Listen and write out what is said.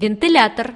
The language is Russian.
вентилятор.